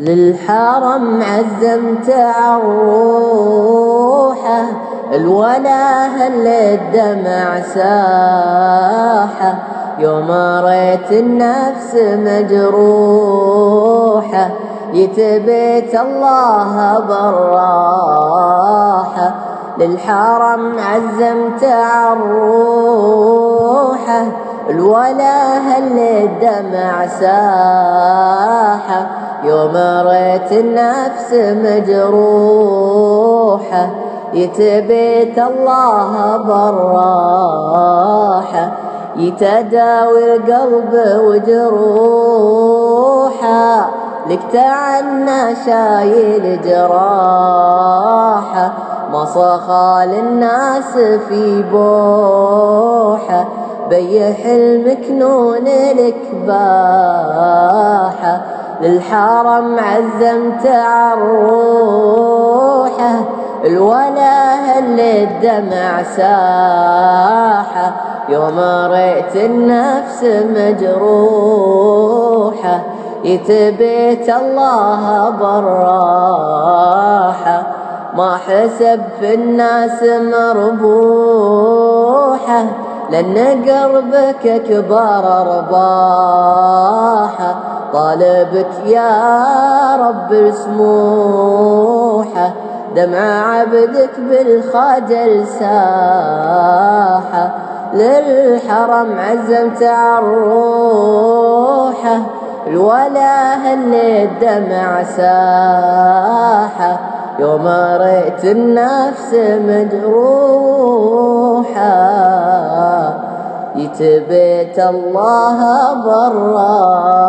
للحرم عزمت عروحه الولا هل الدمع ساحه. يوم ريت النفس مجروحه يتبيت الله براحه للحرم عزمت عروحه الولا هل الدمع ساحه. يوم ريت النفس مجروحة يتبيت الله براحة يتداوي القلب وجروحه لك تعنا شايل جراحه ما صخى للناس في بوحة بيح المكنون لك باحه للحرم عزمت عروحه الولا هل الدمع ساحه. يوم ريت النفس مجروحة يتبيت الله براحة. ما حسب في الناس مربوحة لأن قربك كبار رباحة. طالبك يا رب سموحه دمع عبدك بالخجل ساحة. للحرم عزمت عروحه الولا هل الدمع ساحة. يوم ريت النفس مجروحه يتبيت الله براحه